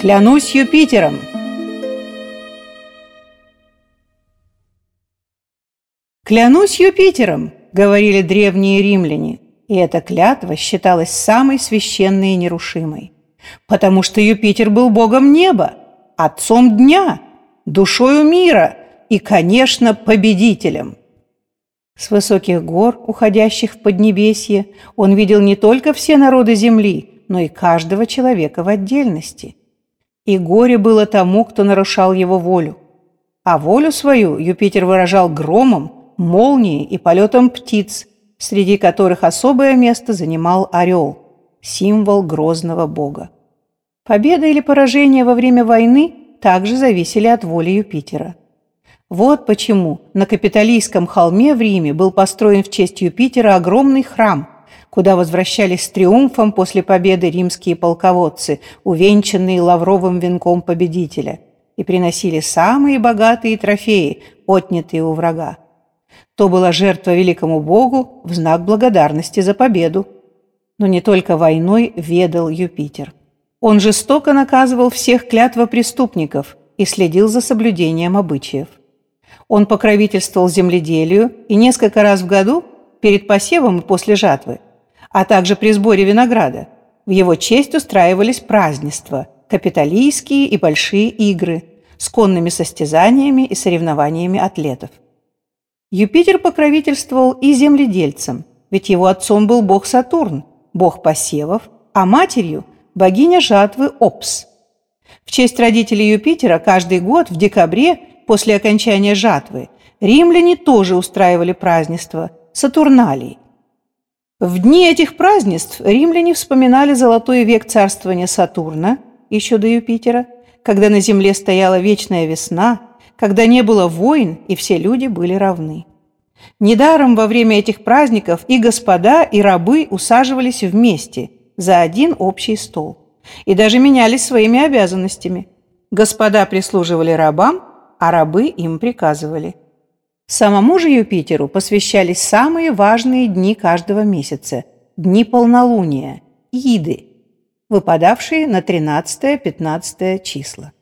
Клянусь Юпитером! «Клянусь Юпитером!» – говорили древние римляне, и эта клятва считалась самой священной и нерушимой, потому что Юпитер был богом неба, отцом дня, душою мира и, конечно, победителем. С высоких гор, уходящих в Поднебесье, он видел не только все народы земли, но и каждого человека в отдельности. И горе было тому, кто нарушал его волю. А волю свою Юпитер выражал громом, молнией и полетом птиц, среди которых особое место занимал орел, символ грозного бога. Победа или поражение во время войны также зависели от воли Юпитера. Вот почему на Капитолийском холме в Риме был построен в честь Юпитера огромный храм, куда возвращались с триумфом после победы римские полководцы, увенчанные лавровым венком победителя, и приносили самые богатые трофеи, отнятые у врага. То была жертва великому богу в знак благодарности за победу. Но не только войной ведал Юпитер. Он жестоко наказывал всех клятвопреступников и следил за соблюдением обычаев. Он покровительствовал земледелию и несколько раз в году, перед посевом и после жатвы, а также при сборе винограда, в его честь устраивались празднества, капиталийские и большие игры с конными состязаниями и соревнованиями атлетов. Юпитер покровительствовал и земледельцам, ведь его отцом был бог Сатурн, бог посевов, а матерью – богиня жатвы Опс. В честь родителей Юпитера каждый год в декабре после окончания жатвы, римляне тоже устраивали празднества – Сатурналий. В дни этих празднеств римляне вспоминали золотой век царствования Сатурна, еще до Юпитера, когда на земле стояла вечная весна, когда не было войн и все люди были равны. Недаром во время этих праздников и господа, и рабы усаживались вместе за один общий стол и даже менялись своими обязанностями. Господа прислуживали рабам, а рабы им приказывали. Самому же Юпитеру посвящались самые важные дни каждого месяца – дни полнолуния, иды, выпадавшие на 13-15 числа.